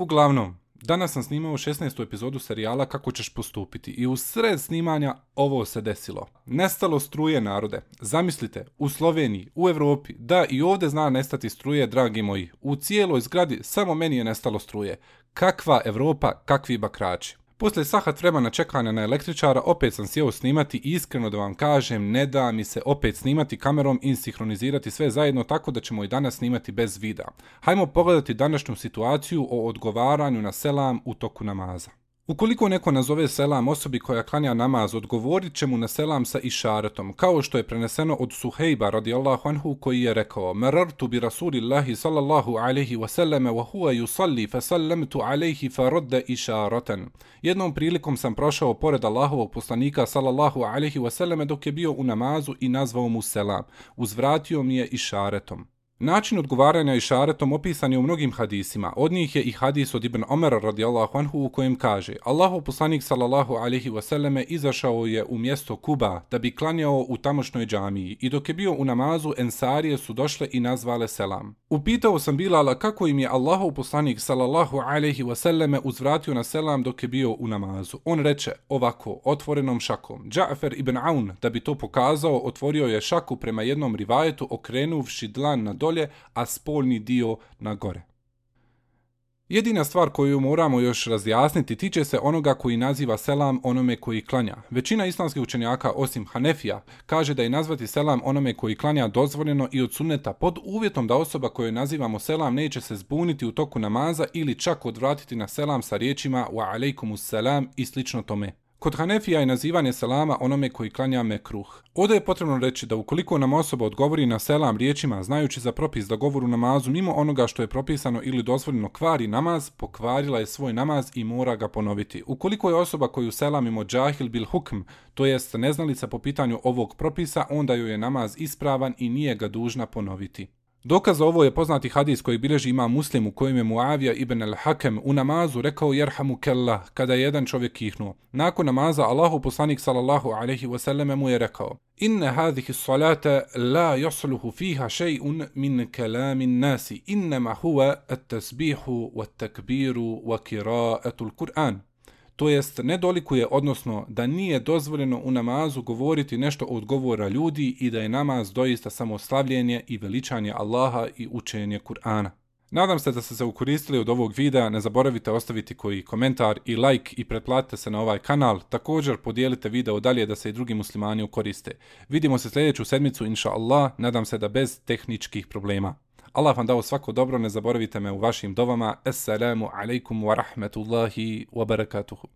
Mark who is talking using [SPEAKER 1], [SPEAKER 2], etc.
[SPEAKER 1] Uglavnom, danas sam snimao 16. epizodu serijala Kako ćeš postupiti i u sred snimanja ovo se desilo. Nestalo struje narode. Zamislite, u Sloveniji, u Evropi, da i ovde zna nestati struje, dragi moji. U cijeloj zgradi samo meni je nestalo struje. Kakva Evropa, kakvi bakrači. Posle sahat vremena čekanja na električara, opet sam sjeo snimati i iskreno da vam kažem, ne da mi se opet snimati kamerom i sinhronizirati sve zajedno tako da ćemo i danas snimati bez videa. Hajmo pogledati današnju situaciju o odgovaranju na selam u toku namaza. Ukoliko neko nazove selam osobi koja klanja namaz, odgovorit će mu na selam sa išaretom, kao što je preneseno od Suhejba radijallahu anhu koji je rekao Merartu bi Rasulillahi sallallahu alaihi wasallame wa huwa yusalli fa sallamtu alaihi fa rodde išaratan. Jednom prilikom sam prošao pored Allahovog poslanika sallallahu alaihi wasallame dok je bio u namazu i nazvao mu selam. Uzvratio mi je išaretom. Način odgovaranja i šaretom opisan je u mnogim hadisima. Od njih je i hadis od Ibn Omer radijallahu anhu u kojem kaže Allahu poslanik sallallahu alaihi wasallame izašao je u mjesto Kuba da bi klanjao u tamošnoj džamiji i dok je bio u namazu ensarije su došle i nazvale selam. Upitao sam Bilala kako im je Allahu poslanik sallallahu alaihi wasallame uzvratio na selam dok je bio u namazu. On reče ovako, otvorenom šakom. Džafer ibn Aun, da bi to pokazao, otvorio je šaku prema jednom rivajetu okrenuvši dlan na dolje, a spolni dio na gore. Jedina stvar koju moramo još razjasniti tiče se onoga koji naziva selam onome koji klanja. Većina islamskih učenjaka, osim Hanefija, kaže da je nazvati selam onome koji klanja dozvoljeno i od sunneta pod uvjetom da osoba koju nazivamo selam neće se zbuniti u toku namaza ili čak odvratiti na selam sa riječima wa alaikumus selam i slično tome. Kod Hanefija je nazivanje selama onome koji klanja mekruh. Ovdje je potrebno reći da ukoliko nam osoba odgovori na selam riječima znajući za propis da govoru namazu mimo onoga što je propisano ili dozvoljeno kvari namaz, pokvarila je svoj namaz i mora ga ponoviti. Ukoliko je osoba koju selamimo džahil bil hukm, to jest neznalica po pitanju ovog propisa, onda joj je namaz ispravan i nije ga dužna ponoviti. Dokaz za ovo je poznati hadis koji bileži ima muslim u kojem je Muavija ibn al-Hakem u namazu rekao jerhamu kella kada je jedan čovjek kihnuo. Nakon namaza Allahu poslanik sallallahu alaihi wasallam mu je rekao Inne hadhihi salata la yasluhu fiha shay'un min kalamin nasi innama huwa at-tasbihu wat-takbiru wa qira'atul Kur'an to jest ne dolikuje, odnosno da nije dozvoljeno u namazu govoriti nešto od govora ljudi i da je namaz doista samo slavljenje i veličanje Allaha i učenje Kur'ana. Nadam se da ste se ukoristili od ovog videa, ne zaboravite ostaviti koji komentar i like i pretplatite se na ovaj kanal, također podijelite video dalje da se i drugi muslimani ukoriste. Vidimo se sljedeću sedmicu, inša Allah, nadam se da bez tehničkih problema. Allah vam dao svako dobro, ne zaboravite me u vašim dovama. Assalamu alaikum wa rahmetullahi wa barakatuhu.